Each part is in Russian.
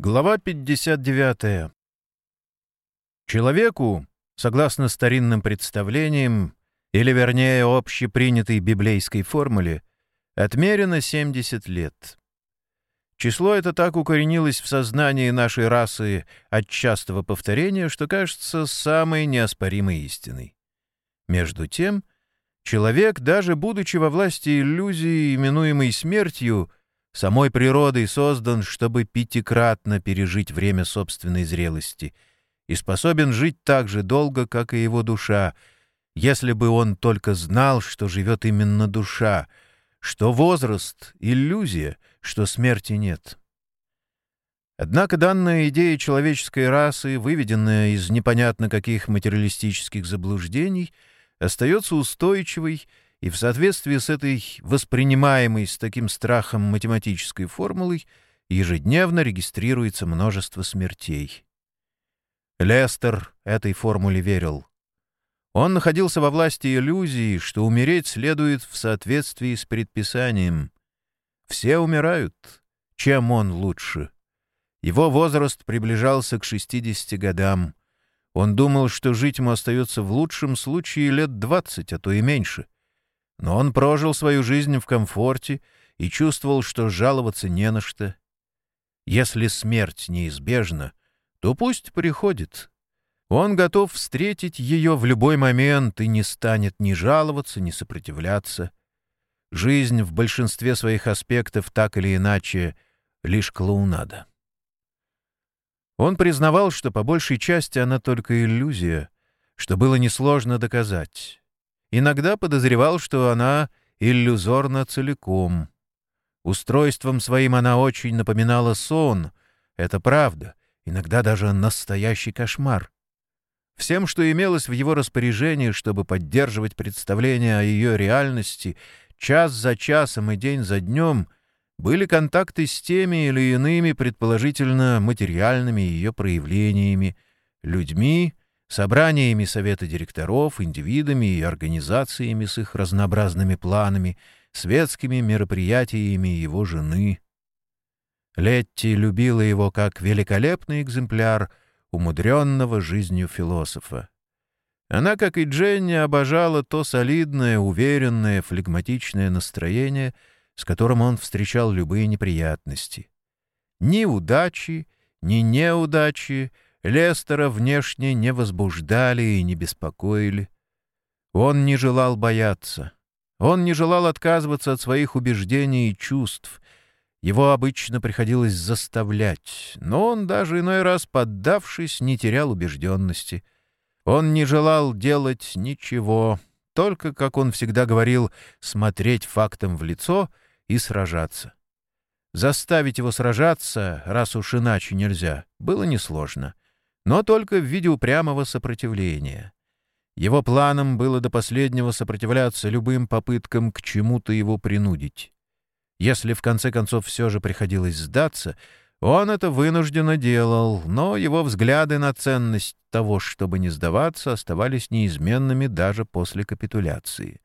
Глава 59. Человеку, согласно старинным представлениям, или вернее общепринятой библейской формуле, отмерено 70 лет. Число это так укоренилось в сознании нашей расы от частого повторения, что кажется самой неоспоримой истиной. Между тем, человек, даже будучи во власти иллюзии, именуемой смертью, самой природой создан, чтобы пятикратно пережить время собственной зрелости, и способен жить так же долго, как и его душа, если бы он только знал, что живет именно душа, что возраст — иллюзия, что смерти нет. Однако данная идея человеческой расы, выведенная из непонятно каких материалистических заблуждений, остается устойчивой и в соответствии с этой воспринимаемой с таким страхом математической формулой ежедневно регистрируется множество смертей. Лестер этой формуле верил. Он находился во власти иллюзии, что умереть следует в соответствии с предписанием. Все умирают. Чем он лучше? Его возраст приближался к 60 годам. Он думал, что жить ему остается в лучшем случае лет 20, а то и меньше — но он прожил свою жизнь в комфорте и чувствовал, что жаловаться не на что. Если смерть неизбежна, то пусть приходит. Он готов встретить ее в любой момент и не станет ни жаловаться, ни сопротивляться. Жизнь в большинстве своих аспектов так или иначе лишь клоунада. Он признавал, что по большей части она только иллюзия, что было несложно доказать. Иногда подозревал, что она иллюзорна целиком. Устройством своим она очень напоминала сон. Это правда, иногда даже настоящий кошмар. Всем, что имелось в его распоряжении, чтобы поддерживать представление о ее реальности, час за часом и день за днем, были контакты с теми или иными, предположительно, материальными ее проявлениями, людьми, собраниями совета директоров, индивидами и организациями с их разнообразными планами, светскими мероприятиями его жены. Летти любила его как великолепный экземпляр умудренного жизнью философа. Она, как и Дженни, обожала то солидное, уверенное, флегматичное настроение, с которым он встречал любые неприятности. Ни удачи, ни неудачи — Лестера внешне не возбуждали и не беспокоили. Он не желал бояться. Он не желал отказываться от своих убеждений и чувств. Его обычно приходилось заставлять, но он, даже иной раз поддавшись, не терял убежденности. Он не желал делать ничего, только, как он всегда говорил, смотреть фактом в лицо и сражаться. Заставить его сражаться, раз уж иначе нельзя, было несложно — но только в виде упрямого сопротивления. Его планом было до последнего сопротивляться любым попыткам к чему-то его принудить. Если в конце концов все же приходилось сдаться, он это вынужденно делал, но его взгляды на ценность того, чтобы не сдаваться, оставались неизменными даже после капитуляции.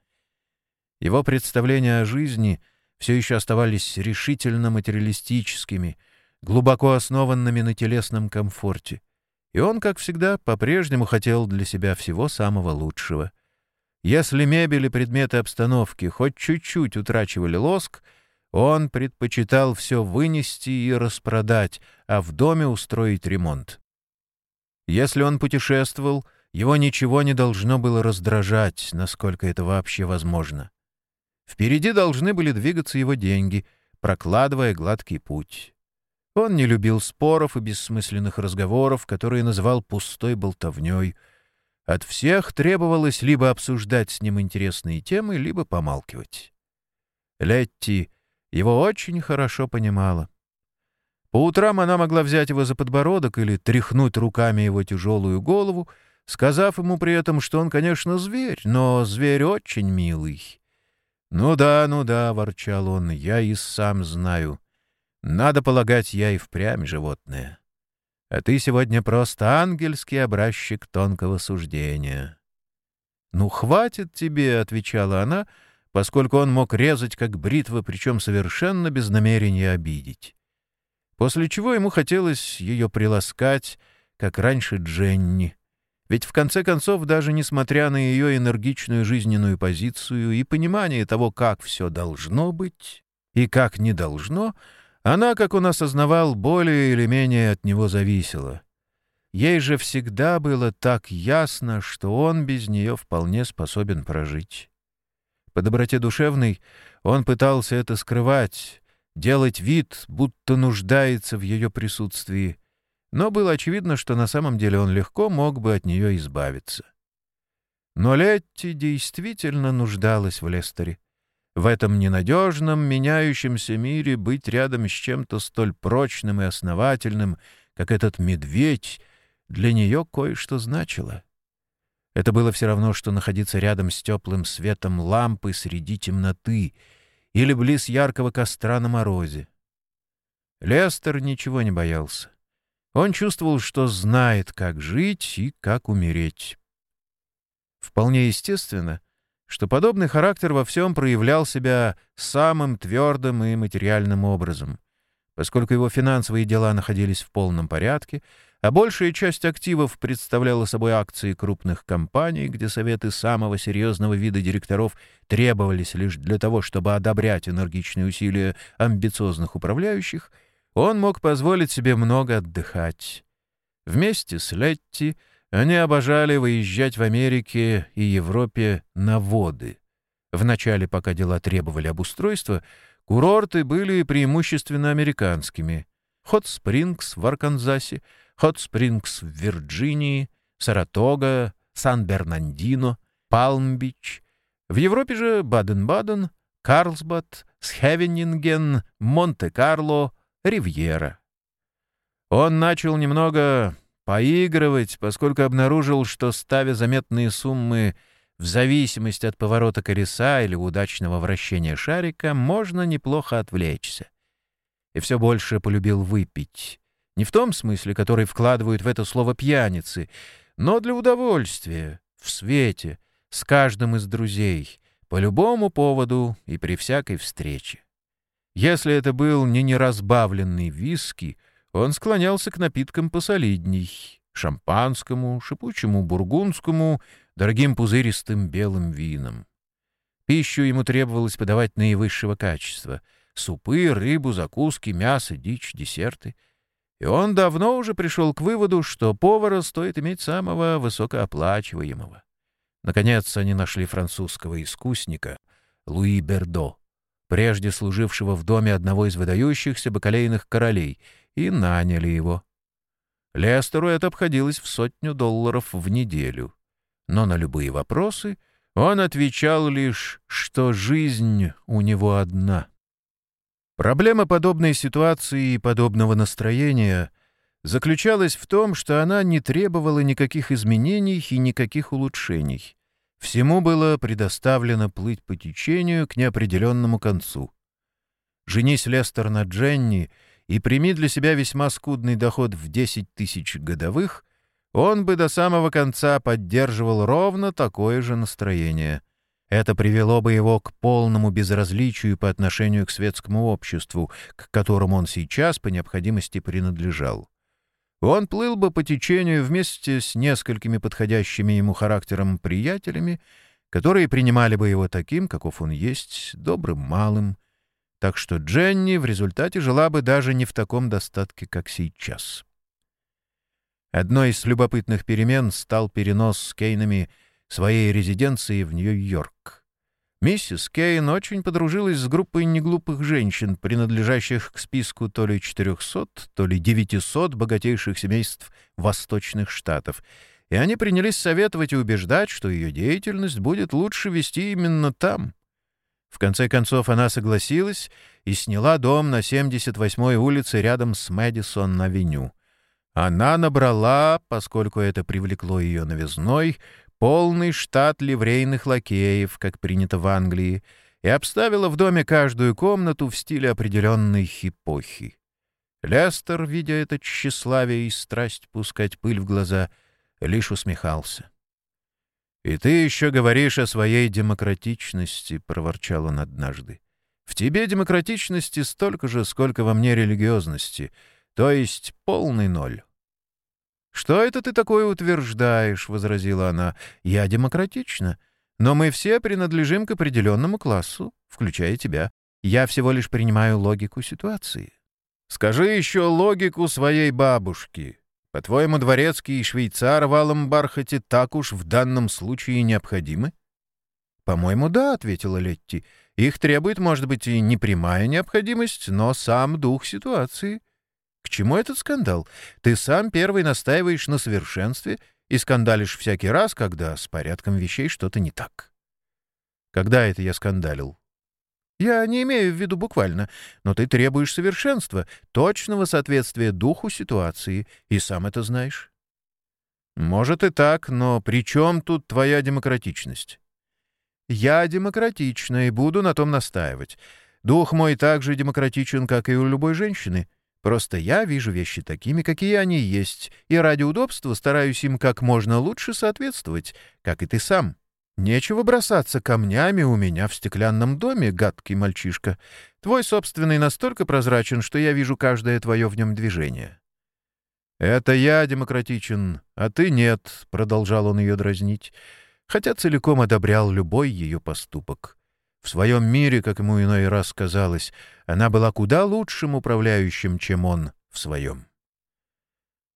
Его представления о жизни все еще оставались решительно материалистическими, глубоко основанными на телесном комфорте — и он, как всегда, по-прежнему хотел для себя всего самого лучшего. Если мебель и предметы обстановки хоть чуть-чуть утрачивали лоск, он предпочитал все вынести и распродать, а в доме устроить ремонт. Если он путешествовал, его ничего не должно было раздражать, насколько это вообще возможно. Впереди должны были двигаться его деньги, прокладывая гладкий путь. Он не любил споров и бессмысленных разговоров, которые называл пустой болтовней. От всех требовалось либо обсуждать с ним интересные темы, либо помалкивать. Летти его очень хорошо понимала. По утрам она могла взять его за подбородок или тряхнуть руками его тяжелую голову, сказав ему при этом, что он, конечно, зверь, но зверь очень милый. «Ну да, ну да», — ворчал он, — «я и сам знаю». Надо полагать, я и впрямь животное. А ты сегодня просто ангельский образчик тонкого суждения. «Ну, хватит тебе», — отвечала она, поскольку он мог резать как бритва, причем совершенно без намерения обидеть. после чего ему хотелось ее приласкать, как раньше Дженни. Ведь в конце концов, даже несмотря на ее энергичную жизненную позицию и понимание того, как все должно быть и как не должно, она, как он осознавал, более или менее от него зависела. Ей же всегда было так ясно, что он без нее вполне способен прожить. По доброте душевной он пытался это скрывать, делать вид, будто нуждается в ее присутствии, но было очевидно, что на самом деле он легко мог бы от нее избавиться. Но Летти действительно нуждалась в Лестере. В этом ненадежном, меняющемся мире быть рядом с чем-то столь прочным и основательным, как этот медведь, для нее кое-что значило. Это было все равно, что находиться рядом с теплым светом лампы среди темноты или близ яркого костра на морозе. Лестер ничего не боялся. Он чувствовал, что знает, как жить и как умереть. Вполне естественно, что подобный характер во всем проявлял себя самым твердым и материальным образом. Поскольку его финансовые дела находились в полном порядке, а большая часть активов представляла собой акции крупных компаний, где советы самого серьезного вида директоров требовались лишь для того, чтобы одобрять энергичные усилия амбициозных управляющих — он мог позволить себе много отдыхать. Вместе с Летти они обожали выезжать в Америке и Европе на воды. Вначале, пока дела требовали обустройства, курорты были преимущественно американскими. Хот-Спрингс в Арканзасе, Хот-Спрингс в Вирджинии, Саратога, Сан-Бернандино, Палм-Бич. В Европе же Баден-Баден, Карлсбад, Схевенинген, Монте-Карло — Ривьера. Он начал немного поигрывать, поскольку обнаружил, что, ставя заметные суммы в зависимости от поворота колеса или удачного вращения шарика, можно неплохо отвлечься. И все больше полюбил выпить. Не в том смысле, который вкладывают в это слово пьяницы, но для удовольствия, в свете, с каждым из друзей, по любому поводу и при всякой встрече. Если это был не неразбавленный виски, он склонялся к напиткам посолидней — шампанскому, шипучему бургундскому, дорогим пузыристым белым винам. Пищу ему требовалось подавать наивысшего качества — супы, рыбу, закуски, мясо, дичь, десерты. И он давно уже пришел к выводу, что повара стоит иметь самого высокооплачиваемого. Наконец они нашли французского искусника — Луи Бердо — прежде служившего в доме одного из выдающихся бакалейных королей, и наняли его. Лестеру это обходилось в сотню долларов в неделю. Но на любые вопросы он отвечал лишь, что жизнь у него одна. Проблема подобной ситуации и подобного настроения заключалась в том, что она не требовала никаких изменений и никаких улучшений. Всему было предоставлено плыть по течению к неопределенному концу. Женись Лестер на Дженни и прими для себя весьма скудный доход в 10 тысяч годовых, он бы до самого конца поддерживал ровно такое же настроение. Это привело бы его к полному безразличию по отношению к светскому обществу, к которому он сейчас по необходимости принадлежал. Он плыл бы по течению вместе с несколькими подходящими ему характером приятелями, которые принимали бы его таким, каков он есть, добрым малым, так что Дженни в результате жила бы даже не в таком достатке, как сейчас. Одной из любопытных перемен стал перенос с Кейнами своей резиденции в Нью-Йорк. Миссис Кейн очень подружилась с группой неглупых женщин, принадлежащих к списку то ли 400, то ли 900 богатейших семейств Восточных Штатов, и они принялись советовать и убеждать, что ее деятельность будет лучше вести именно там. В конце концов она согласилась и сняла дом на 78-й улице рядом с Мэдисон-авеню. Она набрала, поскольку это привлекло ее новизной, полный штат ливрейных лакеев, как принято в Англии, и обставила в доме каждую комнату в стиле определенной эпохи. Лестер, видя это тщеславие и страсть пускать пыль в глаза, лишь усмехался. «И ты еще говоришь о своей демократичности», — проворчал он однажды. «В тебе демократичности столько же, сколько во мне религиозности. то есть полный ноль. «Что это ты такое утверждаешь?» — возразила она. «Я демократична, но мы все принадлежим к определенному классу, включая тебя. Я всего лишь принимаю логику ситуации». «Скажи еще логику своей бабушки. По-твоему, дворецкий и швейцар в алом бархате так уж в данном случае необходимы?» «По-моему, да», — ответила Летти. «Их требует, может быть, и не прямая необходимость, но сам дух ситуации». К чему этот скандал? Ты сам первый настаиваешь на совершенстве и скандалишь всякий раз, когда с порядком вещей что-то не так. Когда это я скандалил? Я не имею в виду буквально, но ты требуешь совершенства, точного соответствия духу ситуации, и сам это знаешь. Может и так, но при чем тут твоя демократичность? Я демократична и буду на том настаивать. Дух мой так же демократичен, как и у любой женщины — Просто я вижу вещи такими, какие они есть, и ради удобства стараюсь им как можно лучше соответствовать, как и ты сам. Нечего бросаться камнями у меня в стеклянном доме, гадкий мальчишка. Твой собственный настолько прозрачен, что я вижу каждое твое в нем движение». «Это я демократичен, а ты нет», — продолжал он ее дразнить, хотя целиком одобрял любой ее поступок. В своем мире, как ему иной раз казалось, она была куда лучшим управляющим, чем он в своем.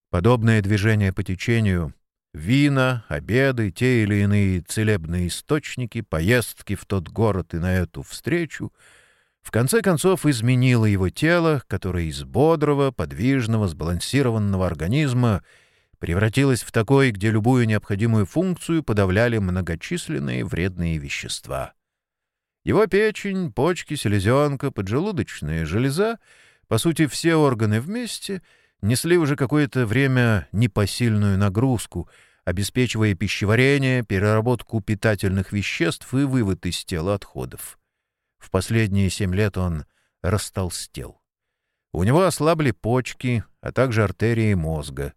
Подобное движение по течению — вина, обеды, те или иные целебные источники, поездки в тот город и на эту встречу — в конце концов изменило его тело, которое из бодрого, подвижного, сбалансированного организма превратилось в такой, где любую необходимую функцию подавляли многочисленные вредные вещества. Его печень, почки, селезенка, поджелудочная железа, по сути, все органы вместе, несли уже какое-то время непосильную нагрузку, обеспечивая пищеварение, переработку питательных веществ и вывод из тела отходов. В последние семь лет он растолстел. У него ослабли почки, а также артерии мозга.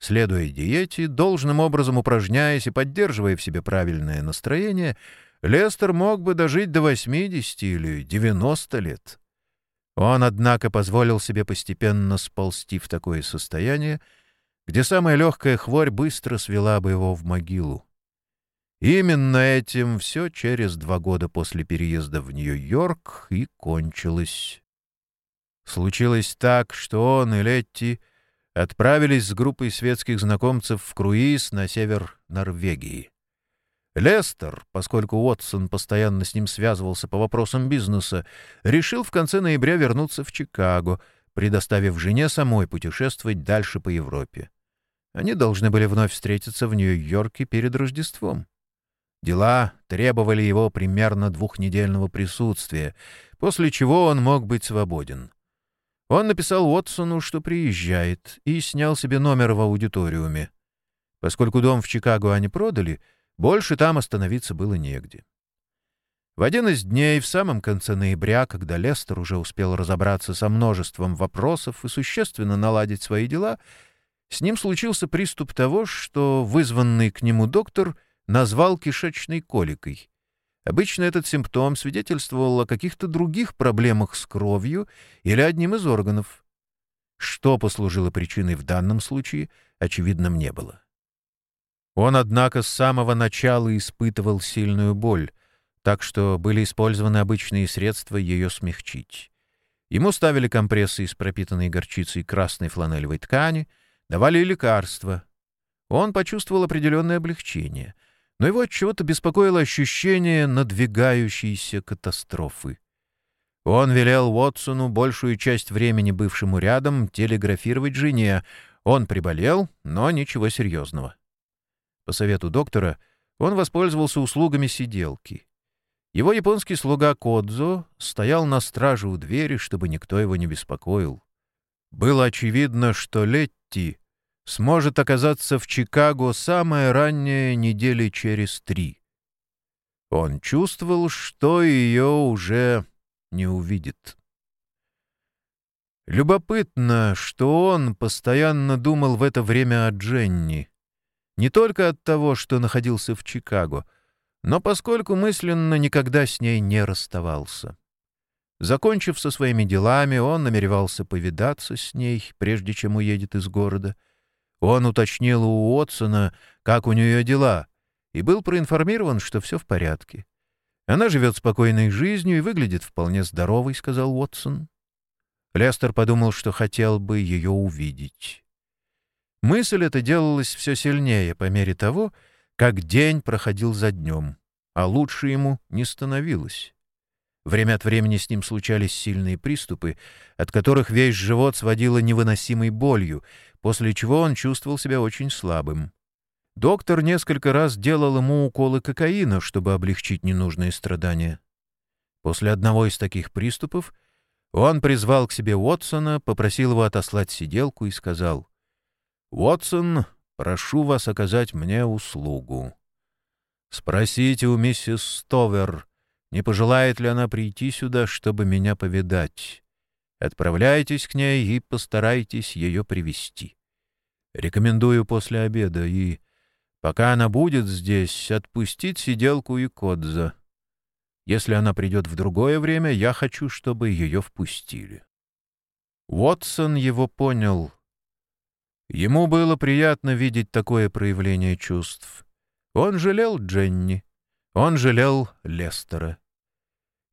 Следуя диете, должным образом упражняясь и поддерживая в себе правильное настроение — Лестер мог бы дожить до 80 или 90 лет. Он, однако, позволил себе постепенно сползти в такое состояние, где самая легкая хворь быстро свела бы его в могилу. Именно этим все через два года после переезда в Нью-Йорк и кончилось. Случилось так, что он и Летти отправились с группой светских знакомцев в круиз на север Норвегии. Лестер, поскольку Уотсон постоянно с ним связывался по вопросам бизнеса, решил в конце ноября вернуться в Чикаго, предоставив жене самой путешествовать дальше по Европе. Они должны были вновь встретиться в Нью-Йорке перед Рождеством. Дела требовали его примерно двухнедельного присутствия, после чего он мог быть свободен. Он написал Уотсону, что приезжает, и снял себе номер в аудиториуме. Поскольку дом в Чикаго они продали — больше там остановиться было негде. В один из дней, в самом конце ноября, когда Лестер уже успел разобраться со множеством вопросов и существенно наладить свои дела, с ним случился приступ того, что вызванный к нему доктор назвал кишечной коликой. Обычно этот симптом свидетельствовал о каких-то других проблемах с кровью или одним из органов. Что послужило причиной в данном случае, очевидным не было. Он, однако, с самого начала испытывал сильную боль, так что были использованы обычные средства ее смягчить. Ему ставили компрессы из пропитанной горчицей красной фланелевой ткани, давали лекарства. Он почувствовал определенное облегчение, но его от чего-то беспокоило ощущение надвигающейся катастрофы. Он велел Уотсону большую часть времени бывшему рядом телеграфировать жене. Он приболел, но ничего серьезного. По совету доктора он воспользовался услугами сиделки. Его японский слуга Кодзо стоял на страже у двери, чтобы никто его не беспокоил. Было очевидно, что Летти сможет оказаться в Чикаго самое раннее недели через три. Он чувствовал, что ее уже не увидит. Любопытно, что он постоянно думал в это время о Дженни — не только от того, что находился в Чикаго, но поскольку мысленно никогда с ней не расставался. Закончив со своими делами, он намеревался повидаться с ней, прежде чем уедет из города. Он уточнил у Уотсона, как у нее дела, и был проинформирован, что все в порядке. «Она живет спокойной жизнью и выглядит вполне здоровой», — сказал Уотсон. Лестер подумал, что хотел бы ее увидеть. Мысль эта делалась все сильнее по мере того, как день проходил за днем, а лучше ему не становилось. Время от времени с ним случались сильные приступы, от которых весь живот сводило невыносимой болью, после чего он чувствовал себя очень слабым. Доктор несколько раз делал ему уколы кокаина, чтобы облегчить ненужные страдания. После одного из таких приступов он призвал к себе Уотсона, попросил его отослать сиделку и сказал, «Уотсон, прошу вас оказать мне услугу. Спросите у миссис Стовер, не пожелает ли она прийти сюда, чтобы меня повидать? Отправляйтесь к ней и постарайтесь ее привести. Рекомендую после обеда и, пока она будет здесь, отпустить сиделку и Кодза. Если она придет в другое время, я хочу, чтобы ее впустили. Уотсон его понял. Ему было приятно видеть такое проявление чувств. Он жалел Дженни, он жалел Лестера.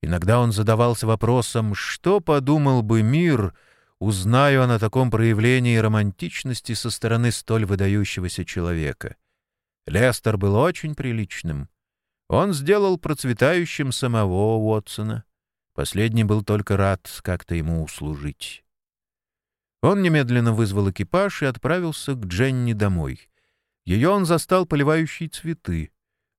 Иногда он задавался вопросом, что подумал бы мир, узнаю он о таком проявлении романтичности со стороны столь выдающегося человека. Лестер был очень приличным. Он сделал процветающим самого Уотсона. Последний был только рад как-то ему услужить. Он немедленно вызвал экипаж и отправился к Дженни домой. Ее он застал поливающей цветы.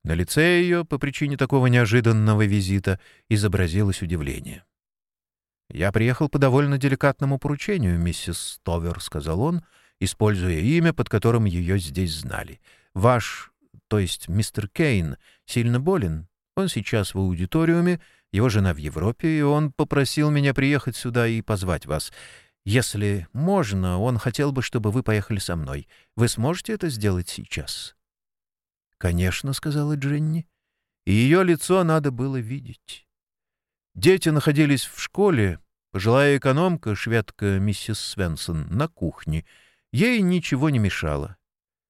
На лице ее, по причине такого неожиданного визита, изобразилось удивление. «Я приехал по довольно деликатному поручению, миссис Стовер», — сказал он, используя имя, под которым ее здесь знали. «Ваш, то есть мистер Кейн, сильно болен. Он сейчас в аудиториуме, его жена в Европе, и он попросил меня приехать сюда и позвать вас. Если можно, он хотел бы, чтобы вы поехали со мной. Вы сможете это сделать сейчас?» «Конечно», — сказала Дженни. И ее лицо надо было видеть. Дети находились в школе, пожилая экономка, шведка миссис Свенсон, на кухне. Ей ничего не мешало.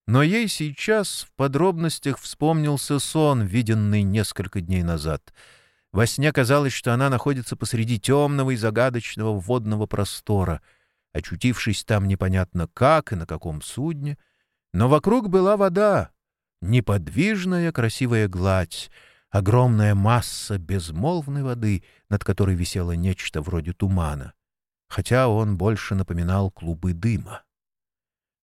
Но ей сейчас в подробностях вспомнился сон, виденный несколько дней назад. Во сне казалось, что она находится посреди темного и загадочного водного простора, очутившись там непонятно как и на каком судне. Но вокруг была вода, Неподвижная красивая гладь, огромная масса безмолвной воды, над которой висело нечто вроде тумана, хотя он больше напоминал клубы дыма.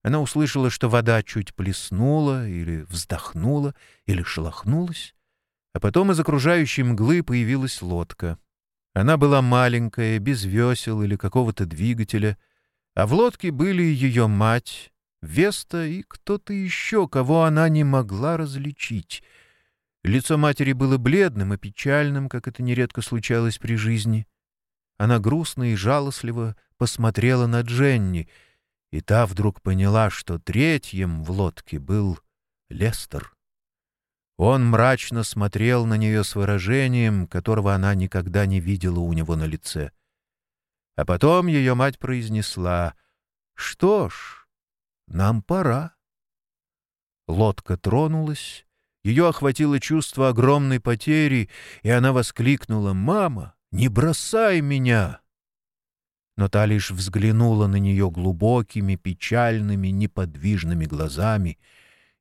Она услышала, что вода чуть плеснула или вздохнула, или шелохнулась, а потом из окружающей мглы появилась лодка. Она была маленькая, без весел или какого-то двигателя, а в лодке были ее мать, Веста и кто-то еще, кого она не могла различить. Лицо матери было бледным и печальным, как это нередко случалось при жизни. Она грустно и жалостливо посмотрела на Дженни, и та вдруг поняла, что третьим в лодке был Лестер. Он мрачно смотрел на нее с выражением, которого она никогда не видела у него на лице. А потом ее мать произнесла «Что ж, нам пора. Лодка тронулась, ее охватило чувство огромной потери, и она воскликнула «Мама, не бросай меня!» Но та лишь взглянула на нее глубокими, печальными, неподвижными глазами,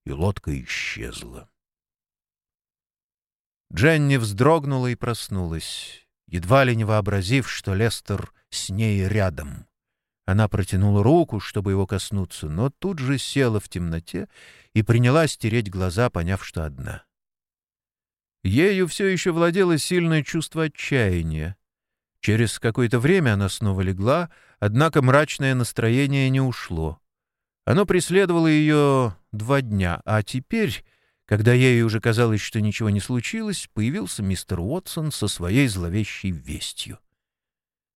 и лодка исчезла. Дженни вздрогнула и проснулась, едва ли не вообразив, что Лестер с ней рядом. Она протянула руку, чтобы его коснуться, но тут же села в темноте и принялась тереть глаза, поняв, что одна. Ею все еще владело сильное чувство отчаяния. Через какое-то время она снова легла, однако мрачное настроение не ушло. Оно преследовало ее два дня, а теперь, когда ей уже казалось, что ничего не случилось, появился мистер Уотсон со своей зловещей вестью.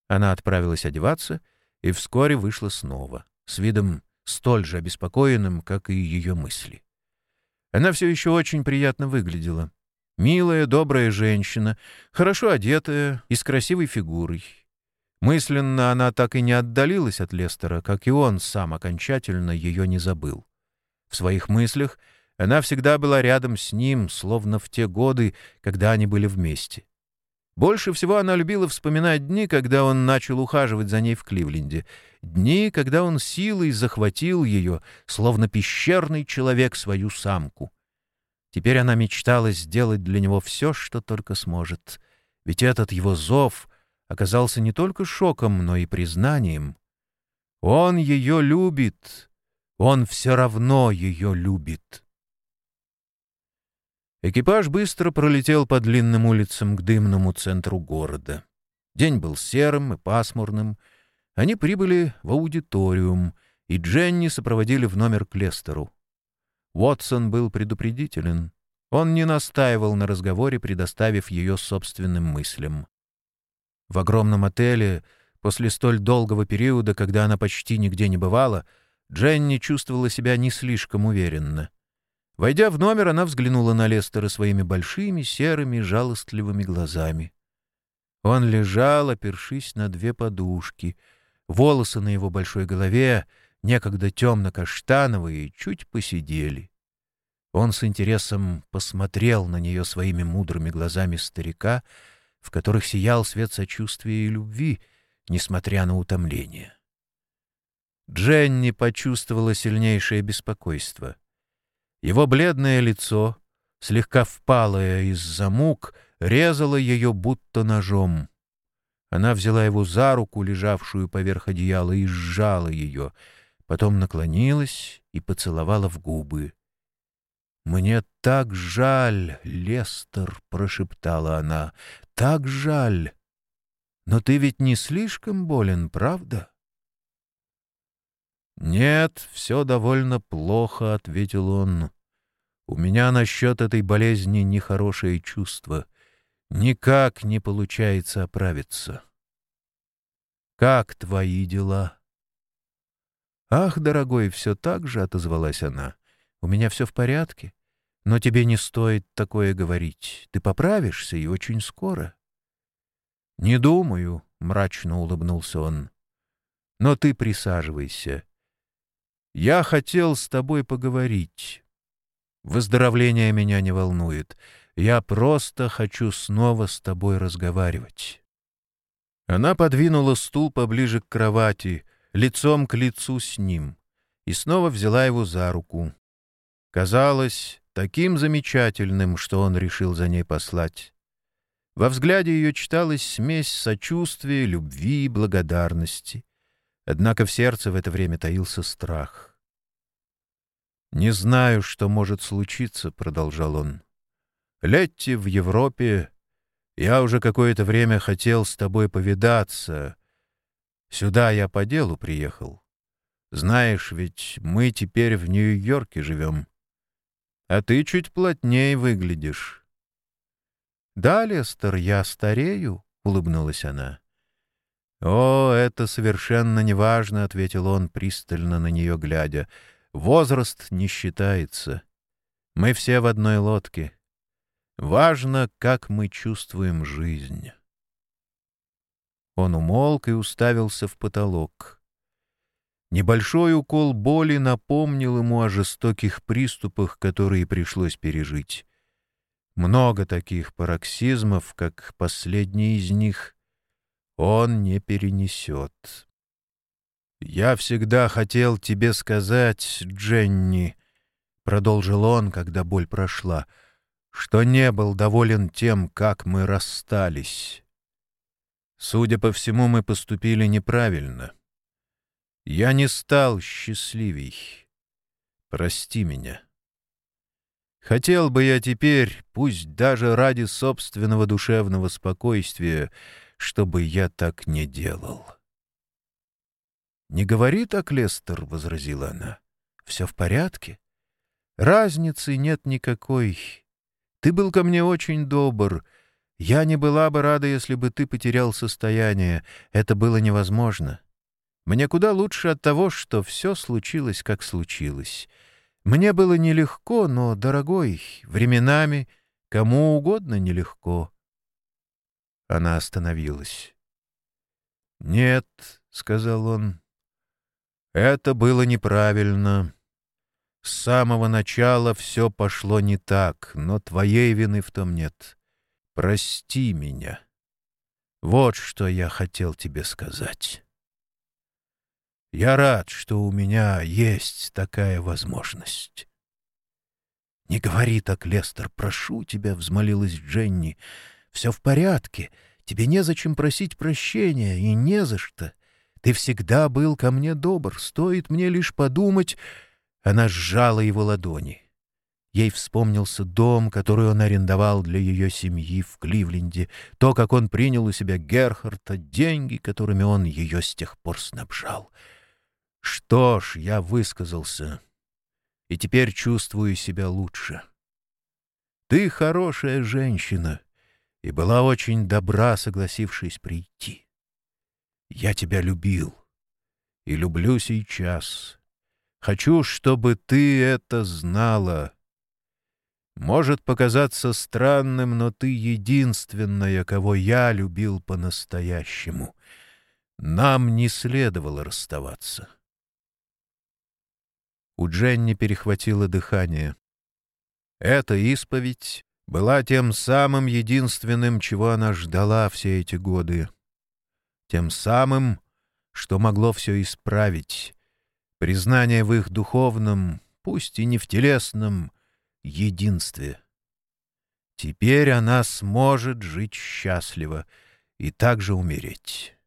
Она отправилась одеваться — и вскоре вышла снова, с видом столь же обеспокоенным, как и ее мысли. Она все еще очень приятно выглядела. Милая, добрая женщина, хорошо одетая и с красивой фигурой. Мысленно она так и не отдалилась от Лестера, как и он сам окончательно ее не забыл. В своих мыслях она всегда была рядом с ним, словно в те годы, когда они были вместе. Больше всего она любила вспоминать дни, когда он начал ухаживать за ней в Кливленде. Дни, когда он силой захватил ее, словно пещерный человек, свою самку. Теперь она мечтала сделать для него все, что только сможет. Ведь этот его зов оказался не только шоком, но и признанием. Он ее любит. Он все равно ее любит. Экипаж быстро пролетел по длинным улицам к дымному центру города. День был серым и пасмурным. Они прибыли в аудиториум, и Дженни сопроводили в номер к Лестеру. Уотсон был предупредителен. Он не настаивал на разговоре, предоставив ее собственным мыслям. В огромном отеле, после столь долгого периода, когда она почти нигде не бывала, Дженни чувствовала себя не слишком уверенно. Войдя в номер, она взглянула на Лестера своими большими, серыми, жалостливыми глазами. Он лежал, опершись на две подушки. Волосы на его большой голове, некогда темно-каштановые, чуть посидели. Он с интересом посмотрел на нее своими мудрыми глазами старика, в которых сиял свет сочувствия и любви, несмотря на утомление. Дженни почувствовала сильнейшее беспокойство. Его бледное лицо, слегка впалое из-за мук, резало ее будто ножом. Она взяла его за руку, лежавшую поверх одеяла, и сжала ее, потом наклонилась и поцеловала в губы. «Мне так жаль, Лестер», — прошептала она, — «так жаль. Но ты ведь не слишком болен, правда?» «Нет, все довольно плохо», — ответил он. «У меня насчет этой болезни нехорошее чувство. Никак не получается оправиться». «Как твои дела?» «Ах, дорогой, все так же», — отозвалась она. «У меня все в порядке. Но тебе не стоит такое говорить. Ты поправишься, и очень скоро». «Не думаю», — мрачно улыбнулся он. «Но ты присаживайся. Я хотел с тобой поговорить. Выздоровление меня не волнует. Я просто хочу снова с тобой разговаривать». Она подвинула стул поближе к кровати, лицом к лицу с ним, и снова взяла его за руку. Казалось таким замечательным, что он решил за ней послать. Во взгляде ее читалась смесь сочувствия, любви и благодарности. Однако в сердце в это время таился страх. «Не знаю, что может случиться», — продолжал он. «Летти в Европе. Я уже какое-то время хотел с тобой повидаться. Сюда я по делу приехал. Знаешь, ведь мы теперь в Нью-Йорке живем. А ты чуть плотнее выглядишь». «Да, Лестер, я старею», — улыбнулась она. «О, это совершенно неважно», — ответил он, пристально на нее глядя. «Возраст не считается. Мы все в одной лодке. Важно, как мы чувствуем жизнь». Он умолк и уставился в потолок. Небольшой укол боли напомнил ему о жестоких приступах, которые пришлось пережить. Много таких пароксизмов, как последний из них — он не перенесет. «Я всегда хотел тебе сказать, Дженни», — продолжил он, когда боль прошла, — «что не был доволен тем, как мы расстались. Судя по всему, мы поступили неправильно. Я не стал счастливей. Прости меня». Хотел бы я теперь, пусть даже ради собственного душевного спокойствия, чтобы я так не делал. «Не говори так, Лестер», — возразила она. «Все в порядке. Разницы нет никакой. Ты был ко мне очень добр. Я не была бы рада, если бы ты потерял состояние. Это было невозможно. Мне куда лучше от того, что все случилось, как случилось. Мне было нелегко, но, дорогой, временами кому угодно нелегко». Она остановилась. «Нет», — сказал он, — «это было неправильно. С самого начала все пошло не так, но твоей вины в том нет. Прости меня. Вот что я хотел тебе сказать». Я рад, что у меня есть такая возможность. «Не говори так, Лестер, прошу тебя», — взмолилась Дженни. «Все в порядке. Тебе незачем просить прощения, и не за что. Ты всегда был ко мне добр. Стоит мне лишь подумать...» Она сжала его ладони. Ей вспомнился дом, который он арендовал для ее семьи в Кливленде, то, как он принял у себя Герхарта, деньги, которыми он ее с тех пор снабжал. Что ж, я высказался, и теперь чувствую себя лучше. Ты хорошая женщина и была очень добра, согласившись прийти. Я тебя любил и люблю сейчас. Хочу, чтобы ты это знала. Может показаться странным, но ты единственная, кого я любил по-настоящему. Нам не следовало расставаться. У Дженни перехватило дыхание. Эта исповедь была тем самым единственным, чего она ждала все эти годы. Тем самым, что могло все исправить. Признание в их духовном, пусть и не в телесном, единстве. Теперь она сможет жить счастливо и также умереть.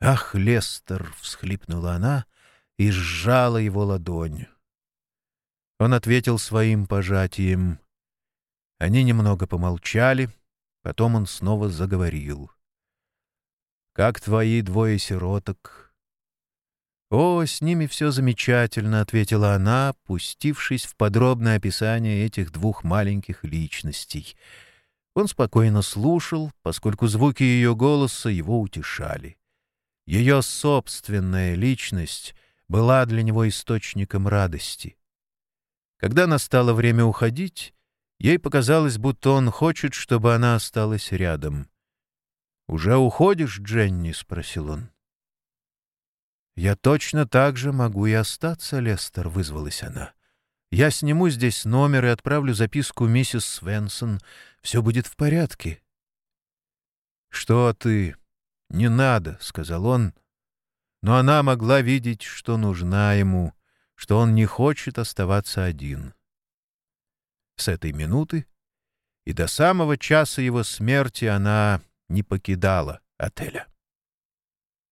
«Ах, Лестер!» — всхлипнула она — и сжала его ладонь. Он ответил своим пожатием. Они немного помолчали, потом он снова заговорил. «Как твои двое сироток?» «О, с ними все замечательно», — ответила она, пустившись в подробное описание этих двух маленьких личностей. Он спокойно слушал, поскольку звуки ее голоса его утешали. Ее собственная личность — была для него источником радости. Когда настало время уходить, ей показалось, будто он хочет, чтобы она осталась рядом. «Уже уходишь, Дженни?» — спросил он. «Я точно так же могу и остаться, Лестер», — вызвалась она. «Я сниму здесь номер и отправлю записку миссис Свенсон. Все будет в порядке». «Что ты? Не надо», — сказал он, — но она могла видеть, что нужна ему, что он не хочет оставаться один. С этой минуты и до самого часа его смерти она не покидала отеля.